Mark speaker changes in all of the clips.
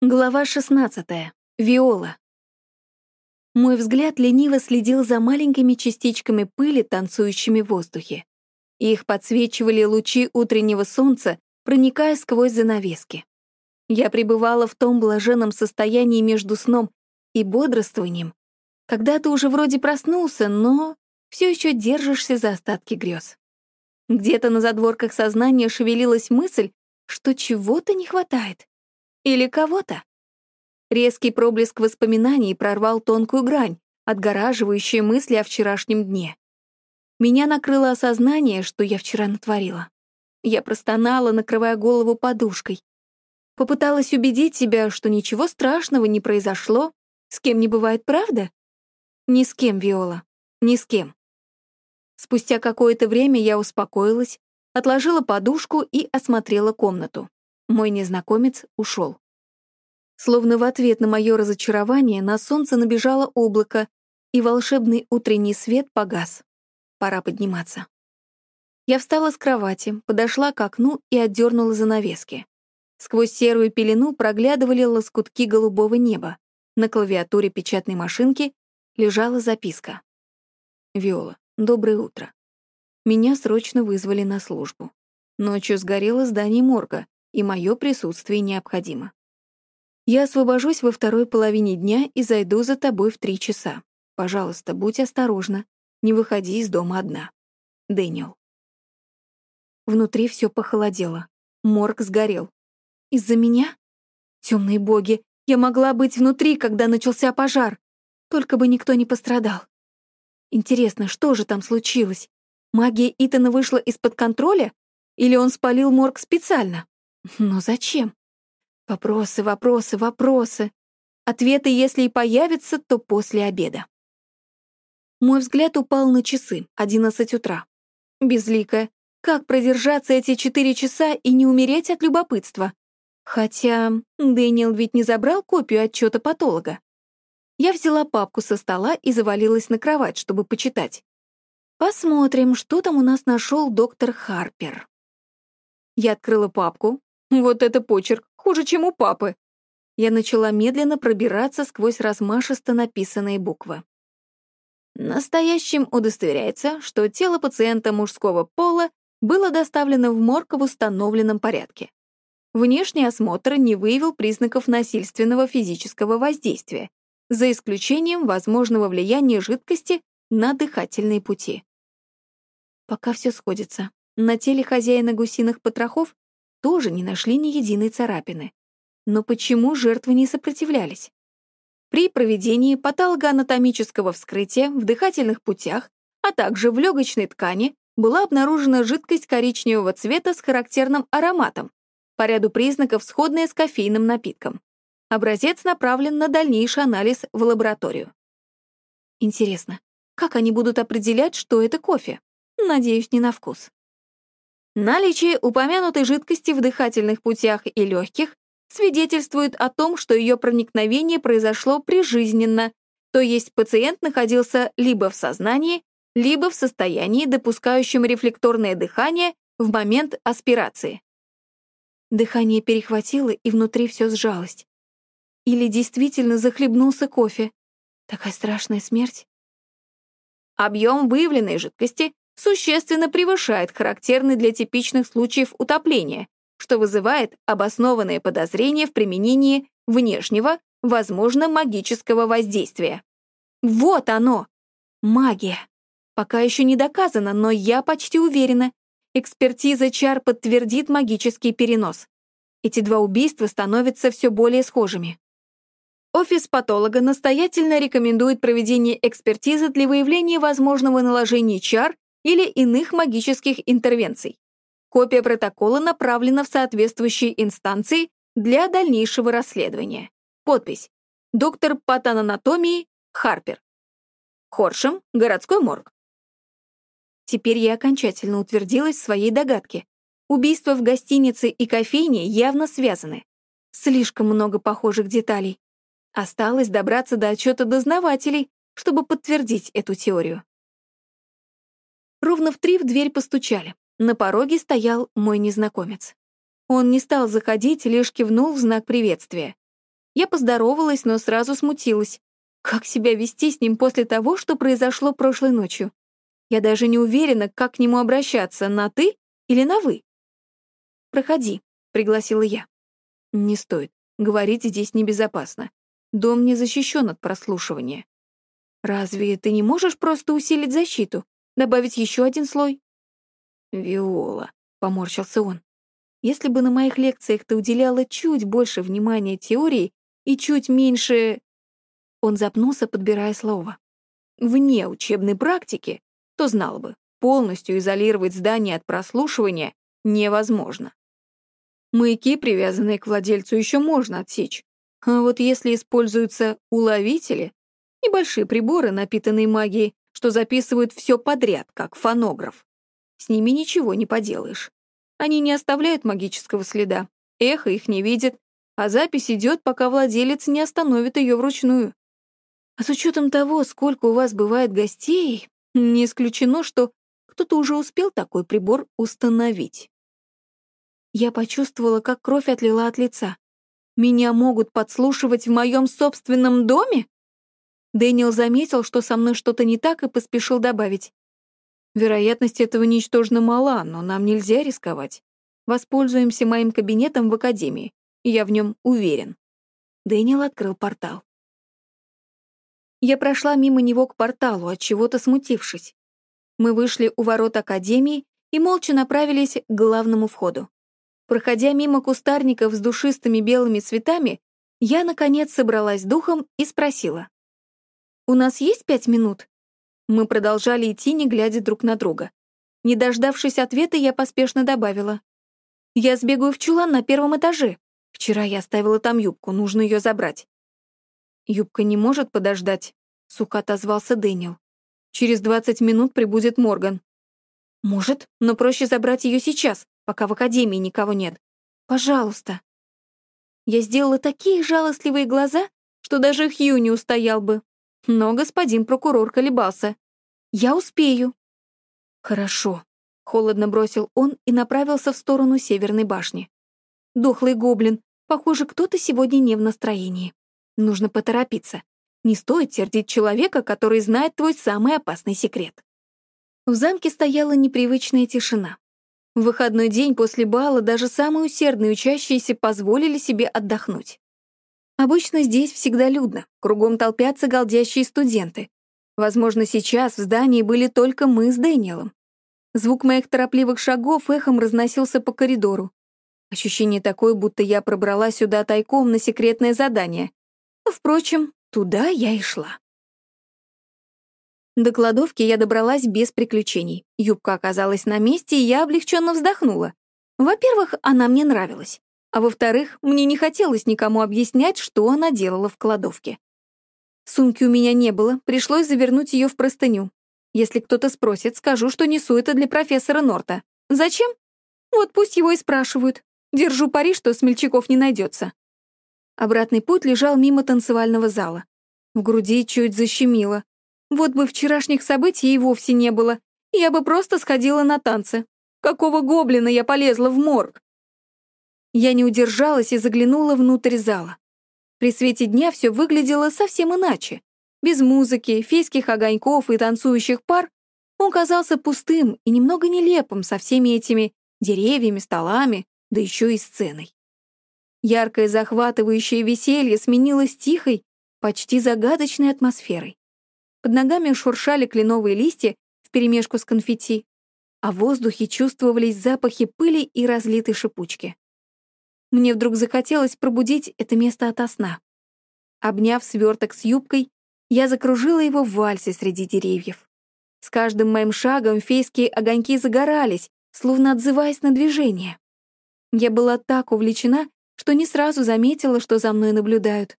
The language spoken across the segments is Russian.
Speaker 1: Глава 16. Виола. Мой взгляд лениво следил за маленькими частичками пыли, танцующими в воздухе. Их подсвечивали лучи утреннего солнца, проникая сквозь занавески. Я пребывала в том блаженном состоянии между сном и бодрствованием, когда ты уже вроде проснулся, но все еще держишься за остатки грез. Где-то на задворках сознания шевелилась мысль, что чего-то не хватает. Или кого-то. Резкий проблеск воспоминаний прорвал тонкую грань, отгораживающую мысли о вчерашнем дне. Меня накрыло осознание, что я вчера натворила. Я простонала, накрывая голову подушкой. Попыталась убедить себя, что ничего страшного не произошло. С кем не бывает, правда? Ни с кем, Виола. Ни с кем. Спустя какое-то время я успокоилась, отложила подушку и осмотрела комнату. Мой незнакомец ушел. Словно в ответ на мое разочарование на солнце набежало облако, и волшебный утренний свет погас. Пора подниматься. Я встала с кровати, подошла к окну и отдернула занавески. Сквозь серую пелену проглядывали лоскутки голубого неба. На клавиатуре печатной машинки лежала записка. «Виола, доброе утро. Меня срочно вызвали на службу. Ночью сгорело здание морга, и мое присутствие необходимо. Я освобожусь во второй половине дня и зайду за тобой в три часа. Пожалуйста, будь осторожна, не выходи из дома одна. Дэниел. Внутри все похолодело. Морг сгорел. Из-за меня? Темные боги, я могла быть внутри, когда начался пожар. Только бы никто не пострадал. Интересно, что же там случилось? Магия Итана вышла из-под контроля? Или он спалил морг специально? Но зачем? Вопросы, вопросы, вопросы. Ответы, если и появятся, то после обеда. Мой взгляд упал на часы, 11 утра. Безликая. Как продержаться эти четыре часа и не умереть от любопытства? Хотя Дэниел ведь не забрал копию отчета патолога. Я взяла папку со стола и завалилась на кровать, чтобы почитать. Посмотрим, что там у нас нашел доктор Харпер. Я открыла папку, вот это почерк, хуже, чем у папы. Я начала медленно пробираться сквозь размашисто написанные буквы. Настоящим удостоверяется, что тело пациента мужского пола было доставлено в морг в установленном порядке. Внешний осмотр не выявил признаков насильственного физического воздействия, за исключением возможного влияния жидкости на дыхательные пути. Пока все сходится. На теле хозяина гусиных потрохов тоже не нашли ни единой царапины. Но почему жертвы не сопротивлялись? При проведении патологоанатомического вскрытия в дыхательных путях, а также в легочной ткани была обнаружена жидкость коричневого цвета с характерным ароматом, по ряду признаков сходная с кофейным напитком. Образец направлен на дальнейший анализ в лабораторию. Интересно, как они будут определять, что это кофе? Надеюсь, не на вкус. Наличие упомянутой жидкости в дыхательных путях и легких свидетельствует о том, что ее проникновение произошло прижизненно, то есть пациент находился либо в сознании, либо в состоянии, допускающем рефлекторное дыхание в момент аспирации. Дыхание перехватило, и внутри все сжалось. Или действительно захлебнулся кофе. Такая страшная смерть. Объем выявленной жидкости существенно превышает характерный для типичных случаев утопления, что вызывает обоснованное подозрение в применении внешнего, возможно, магического воздействия. Вот оно! Магия. Пока еще не доказано, но я почти уверена. Экспертиза чар подтвердит магический перенос. Эти два убийства становятся все более схожими. Офис патолога настоятельно рекомендует проведение экспертизы для выявления возможного наложения чар или иных магических интервенций. Копия протокола направлена в соответствующие инстанции для дальнейшего расследования. Подпись. Доктор патанатомии Харпер. Хоршем, городской морг. Теперь я окончательно утвердилась в своей догадке. Убийства в гостинице и кофейне явно связаны. Слишком много похожих деталей. Осталось добраться до отчета дознавателей, чтобы подтвердить эту теорию. Ровно в три в дверь постучали. На пороге стоял мой незнакомец. Он не стал заходить, лишь кивнул в знак приветствия. Я поздоровалась, но сразу смутилась. Как себя вести с ним после того, что произошло прошлой ночью? Я даже не уверена, как к нему обращаться, на «ты» или на «вы». «Проходи», — пригласила я. «Не стоит. Говорить здесь небезопасно. Дом не защищен от прослушивания. Разве ты не можешь просто усилить защиту? Добавить еще один слой?» «Виола», — поморщился он. «Если бы на моих лекциях ты уделяла чуть больше внимания теории и чуть меньше...» Он запнулся, подбирая слово. «Вне учебной практики, то знал бы, полностью изолировать здание от прослушивания невозможно. Маяки, привязанные к владельцу, еще можно отсечь. А вот если используются уловители, небольшие приборы, напитанные магией, что записывают все подряд, как фонограф. С ними ничего не поделаешь. Они не оставляют магического следа, эхо их не видит, а запись идет, пока владелец не остановит ее вручную. А с учетом того, сколько у вас бывает гостей, не исключено, что кто-то уже успел такой прибор установить. Я почувствовала, как кровь отлила от лица. Меня могут подслушивать в моем собственном доме? Дэниел заметил, что со мной что-то не так, и поспешил добавить. Вероятность этого ничтожно мала, но нам нельзя рисковать. Воспользуемся моим кабинетом в академии. Я в нем уверен. Дэниел открыл портал. Я прошла мимо него к порталу, от чего-то смутившись. Мы вышли у ворот академии и молча направились к главному входу. Проходя мимо кустарников с душистыми белыми цветами, я, наконец, собралась духом и спросила. «У нас есть пять минут?» Мы продолжали идти, не глядя друг на друга. Не дождавшись ответа, я поспешно добавила. «Я сбегаю в чулан на первом этаже. Вчера я оставила там юбку, нужно ее забрать». «Юбка не может подождать», — сухо отозвался Дэниел. «Через двадцать минут прибудет Морган». «Может, но проще забрать ее сейчас, пока в академии никого нет. Пожалуйста». Я сделала такие жалостливые глаза, что даже Хью не устоял бы. Но господин прокурор колебался. «Я успею». «Хорошо», — холодно бросил он и направился в сторону Северной башни. «Дохлый гоблин. Похоже, кто-то сегодня не в настроении. Нужно поторопиться. Не стоит сердить человека, который знает твой самый опасный секрет». В замке стояла непривычная тишина. В выходной день после бала даже самые усердные учащиеся позволили себе отдохнуть. Обычно здесь всегда людно, кругом толпятся галдящие студенты. Возможно, сейчас в здании были только мы с Дэниелом. Звук моих торопливых шагов эхом разносился по коридору. Ощущение такое, будто я пробрала сюда тайком на секретное задание. Впрочем, туда я и шла. До кладовки я добралась без приключений. Юбка оказалась на месте, и я облегченно вздохнула. Во-первых, она мне нравилась. А во-вторых, мне не хотелось никому объяснять, что она делала в кладовке. Сумки у меня не было, пришлось завернуть ее в простыню. Если кто-то спросит, скажу, что несу это для профессора Норта. Зачем? Вот пусть его и спрашивают. Держу пари, что смельчаков не найдется. Обратный путь лежал мимо танцевального зала. В груди чуть защемило. Вот бы вчерашних событий и вовсе не было. Я бы просто сходила на танцы. Какого гоблина я полезла в морг? Я не удержалась и заглянула внутрь зала. При свете дня все выглядело совсем иначе. Без музыки, фейских огоньков и танцующих пар он казался пустым и немного нелепым со всеми этими деревьями, столами, да еще и сценой. Яркое захватывающее веселье сменилось тихой, почти загадочной атмосферой. Под ногами шуршали кленовые листья вперемешку с конфетти, а в воздухе чувствовались запахи пыли и разлитой шипучки. Мне вдруг захотелось пробудить это место ото сна. Обняв сверток с юбкой, я закружила его в вальсе среди деревьев. С каждым моим шагом фейские огоньки загорались, словно отзываясь на движение. Я была так увлечена, что не сразу заметила, что за мной наблюдают.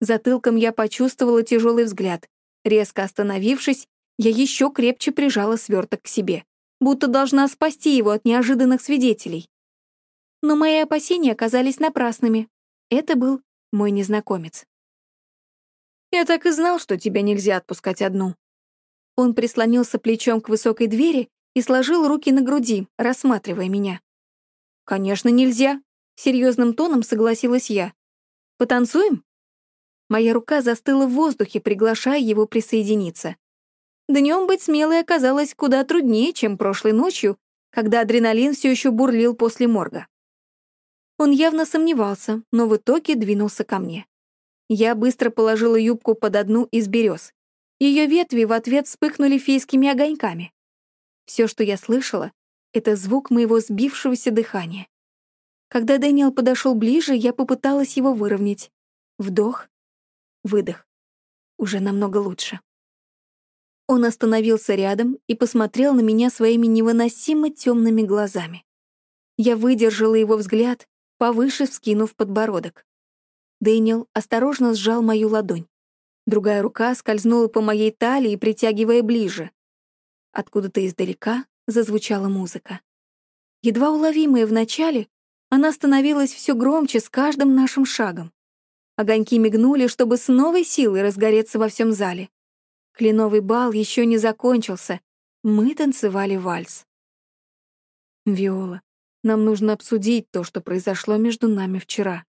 Speaker 1: Затылком я почувствовала тяжелый взгляд. Резко остановившись, я еще крепче прижала сверток к себе, будто должна спасти его от неожиданных свидетелей. Но мои опасения оказались напрасными. Это был мой незнакомец. «Я так и знал, что тебя нельзя отпускать одну». Он прислонился плечом к высокой двери и сложил руки на груди, рассматривая меня. «Конечно, нельзя», — серьезным тоном согласилась я. Потанцуем?» Моя рука застыла в воздухе, приглашая его присоединиться. Днем быть смелой оказалось куда труднее, чем прошлой ночью, когда адреналин все еще бурлил после морга. Он явно сомневался, но в итоге двинулся ко мне. Я быстро положила юбку под одну из берез. Ее ветви в ответ вспыхнули фейскими огоньками. Все, что я слышала, — это звук моего сбившегося дыхания. Когда Дэниел подошел ближе, я попыталась его выровнять. Вдох, выдох. Уже намного лучше. Он остановился рядом и посмотрел на меня своими невыносимо темными глазами. Я выдержала его взгляд, повыше вскинув подбородок. Дэниел осторожно сжал мою ладонь. Другая рука скользнула по моей талии, притягивая ближе. Откуда-то издалека зазвучала музыка. Едва уловимая вначале, она становилась все громче с каждым нашим шагом. Огоньки мигнули, чтобы с новой силой разгореться во всем зале. Кленовый бал еще не закончился. Мы танцевали вальс. «Виола, нам нужно обсудить то, что произошло между нами вчера».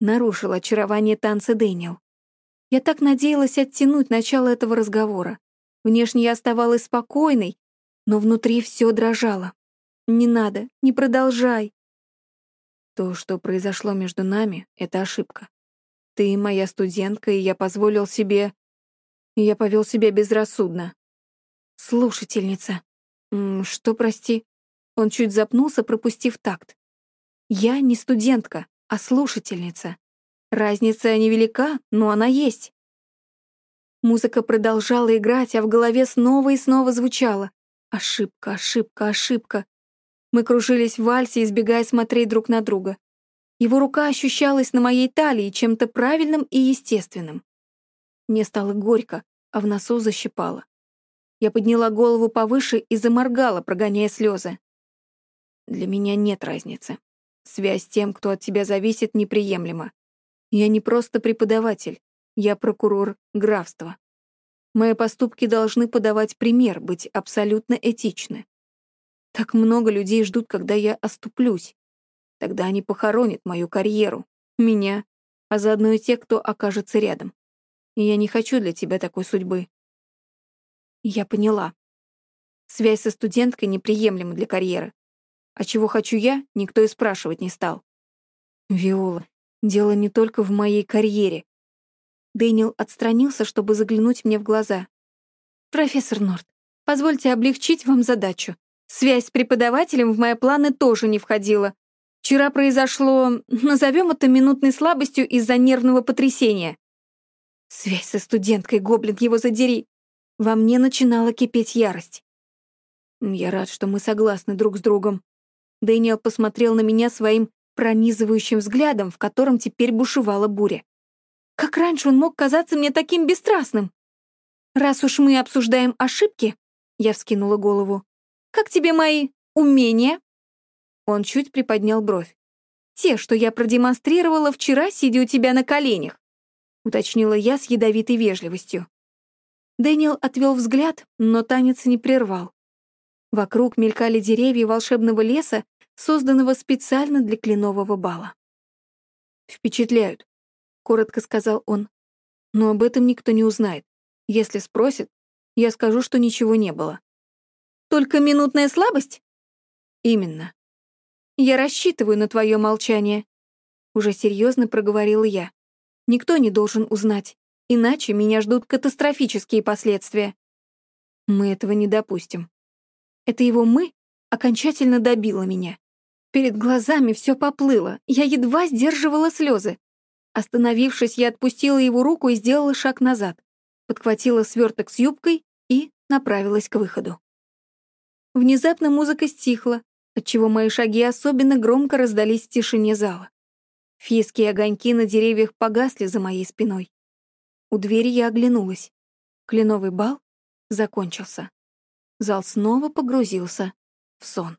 Speaker 1: Нарушил очарование танца Дэниел. Я так надеялась оттянуть начало этого разговора. Внешне я оставалась спокойной, но внутри все дрожало. «Не надо, не продолжай». То, что произошло между нами, — это ошибка. Ты моя студентка, и я позволил себе... Я повел себя безрассудно. Слушательница. М что, прости? Он чуть запнулся, пропустив такт. Я не студентка, а слушательница. Разница невелика, но она есть. Музыка продолжала играть, а в голове снова и снова звучала. Ошибка, ошибка, ошибка. Мы кружились в вальсе, избегая смотреть друг на друга. Его рука ощущалась на моей талии чем-то правильным и естественным. Мне стало горько, а в носу защипало. Я подняла голову повыше и заморгала, прогоняя слезы. Для меня нет разницы. Связь с тем, кто от тебя зависит, неприемлема. Я не просто преподаватель, я прокурор графства. Мои поступки должны подавать пример, быть абсолютно этичны. Так много людей ждут, когда я оступлюсь. Тогда они похоронят мою карьеру, меня, а заодно и те, кто окажется рядом. И я не хочу для тебя такой судьбы. Я поняла. Связь со студенткой неприемлема для карьеры. А чего хочу я, никто и спрашивать не стал. Виола, дело не только в моей карьере. Дэниел отстранился, чтобы заглянуть мне в глаза. «Профессор Норт, позвольте облегчить вам задачу. Связь с преподавателем в мои планы тоже не входила. Вчера произошло, назовем это минутной слабостью из-за нервного потрясения. Связь со студенткой, гоблин его задери. Во мне начинала кипеть ярость. Я рад, что мы согласны друг с другом. Дэниел посмотрел на меня своим пронизывающим взглядом, в котором теперь бушевала буря. Как раньше он мог казаться мне таким бесстрастным? Раз уж мы обсуждаем ошибки, я вскинула голову. Как тебе мои умения? Он чуть приподнял бровь. «Те, что я продемонстрировала вчера, сидя у тебя на коленях», — уточнила я с ядовитой вежливостью. Дэниел отвел взгляд, но танец не прервал. Вокруг мелькали деревья волшебного леса, созданного специально для кленового бала. «Впечатляют», — коротко сказал он. «Но об этом никто не узнает. Если спросят, я скажу, что ничего не было». «Только минутная слабость?» «Именно. Я рассчитываю на твое молчание. Уже серьезно проговорила я. Никто не должен узнать, иначе меня ждут катастрофические последствия. Мы этого не допустим. Это его «мы» окончательно добило меня. Перед глазами все поплыло, я едва сдерживала слезы. Остановившись, я отпустила его руку и сделала шаг назад, подхватила сверток с юбкой и направилась к выходу. Внезапно музыка стихла, отчего мои шаги особенно громко раздались в тишине зала. Фийские огоньки на деревьях погасли за моей спиной. У двери я оглянулась. Кленовый бал закончился. Зал снова погрузился в сон.